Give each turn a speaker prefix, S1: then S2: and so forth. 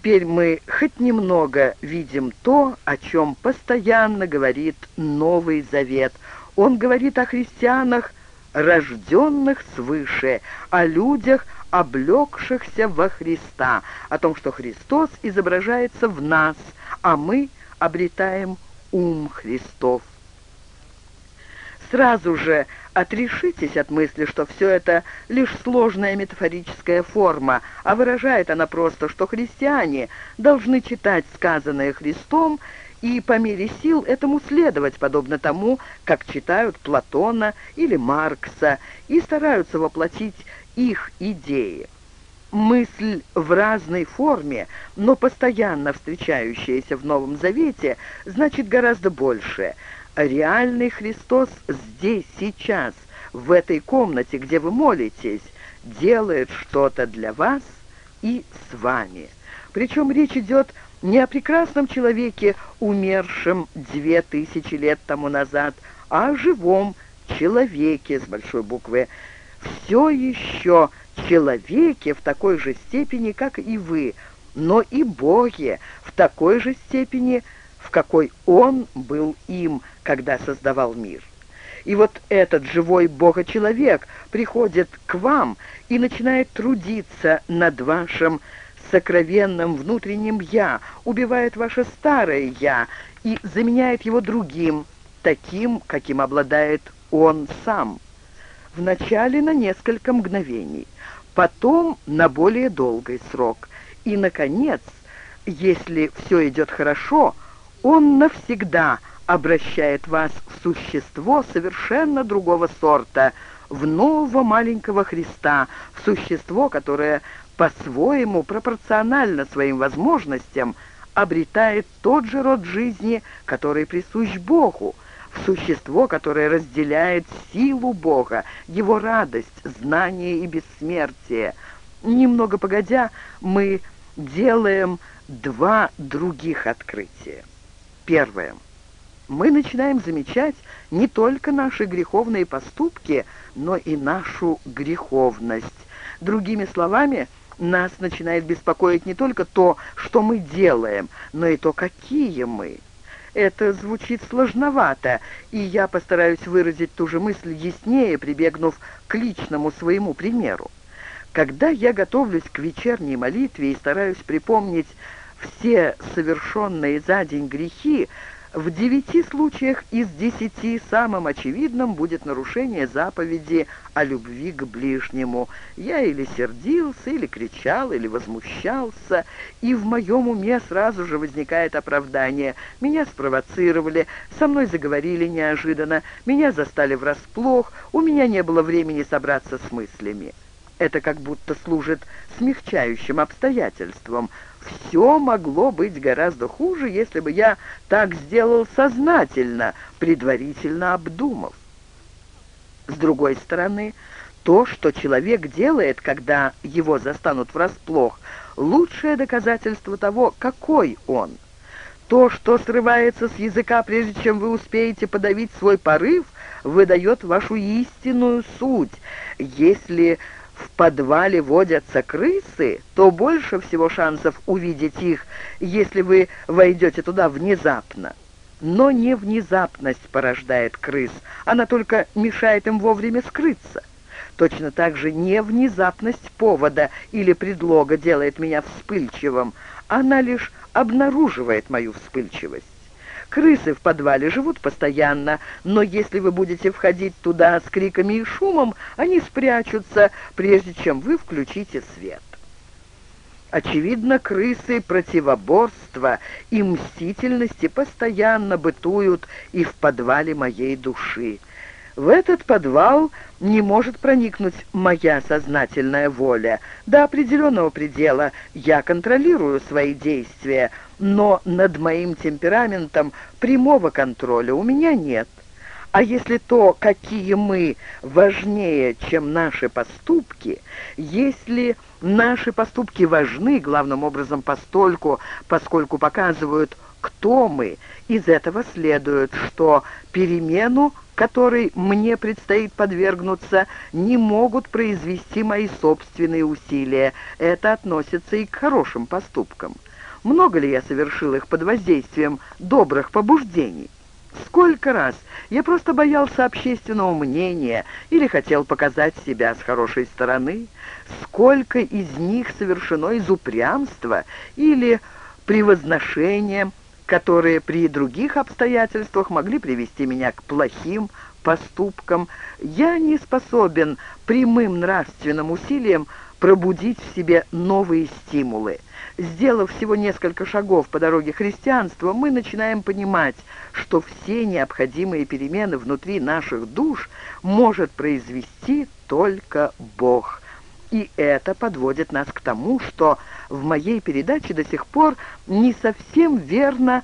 S1: Теперь мы хоть немного видим то, о чем постоянно говорит Новый Завет. Он говорит о христианах, рожденных свыше, о людях, облегшихся во Христа, о том, что Христос изображается в нас, а мы обретаем ум Христов. Сразу же отрешитесь от мысли, что все это лишь сложная метафорическая форма, а выражает она просто, что христиане должны читать сказанное Христом и по мере сил этому следовать, подобно тому, как читают Платона или Маркса и стараются воплотить их идеи. Мысль в разной форме, но постоянно встречающаяся в Новом Завете, значит гораздо большее – реальный Христос здесь, сейчас, в этой комнате, где вы молитесь, делает что-то для вас и с вами. Причем речь идет не о прекрасном человеке, умершем две тысячи лет тому назад, а о живом человеке с большой буквы. Все еще человеке в такой же степени, как и вы, но и Боге в такой же степени, в какой Он был им, когда создавал мир. И вот этот живой Бога-человек приходит к вам и начинает трудиться над вашим сокровенным внутренним «я», убивает ваше старое «я» и заменяет его другим, таким, каким обладает он сам. Вначале на несколько мгновений, потом на более долгий срок. И, наконец, если все идет хорошо, он навсегда – обращает вас в существо совершенно другого сорта, в нового маленького Христа, в существо, которое по-своему, пропорционально своим возможностям, обретает тот же род жизни, который присущ Богу, в существо, которое разделяет силу Бога, его радость, знание и бессмертие. Немного погодя, мы делаем два других открытия. Первое — мы начинаем замечать не только наши греховные поступки, но и нашу греховность. Другими словами, нас начинает беспокоить не только то, что мы делаем, но и то, какие мы. Это звучит сложновато, и я постараюсь выразить ту же мысль яснее, прибегнув к личному своему примеру. Когда я готовлюсь к вечерней молитве и стараюсь припомнить все совершенные за день грехи, в девяти случаях из десяти самым очевидным будет нарушение заповеди о любви к ближнему. Я или сердился, или кричал, или возмущался, и в моем уме сразу же возникает оправдание. Меня спровоцировали, со мной заговорили неожиданно, меня застали врасплох, у меня не было времени собраться с мыслями. Это как будто служит смягчающим обстоятельством – все могло быть гораздо хуже, если бы я так сделал сознательно, предварительно обдумав. С другой стороны, то, что человек делает, когда его застанут врасплох, лучшее доказательство того, какой он. То, что срывается с языка, прежде чем вы успеете подавить свой порыв, выдает вашу истинную суть. Если в подвале водятся крысы, то больше всего шансов увидеть их, если вы войдете туда внезапно. Но не внезапность порождает крыс, она только мешает им вовремя скрыться. Точно так же не внезапность повода или предлога делает меня вспыльчивым, она лишь обнаруживает мою вспыльчивость. Крысы в подвале живут постоянно, но если вы будете входить туда с криками и шумом, они спрячутся, прежде чем вы включите свет. Очевидно, крысы противоборства и мстительности постоянно бытуют и в подвале моей души. В этот подвал не может проникнуть моя сознательная воля. До определенного предела я контролирую свои действия, но над моим темпераментом прямого контроля у меня нет. А если то, какие мы, важнее, чем наши поступки, если наши поступки важны, главным образом постольку, поскольку показывают, кто мы, из этого следует, что перемену которой мне предстоит подвергнуться, не могут произвести мои собственные усилия. Это относится и к хорошим поступкам. Много ли я совершил их под воздействием добрых побуждений? Сколько раз я просто боялся общественного мнения или хотел показать себя с хорошей стороны? Сколько из них совершено из упрямства или превозношения, которые при других обстоятельствах могли привести меня к плохим поступкам? Я не способен прямым нравственным усилием пробудить в себе новые стимулы. Сделав всего несколько шагов по дороге христианства, мы начинаем понимать, что все необходимые перемены внутри наших душ может произвести только Бог. И это подводит нас к тому, что в моей передаче до сих пор не совсем верно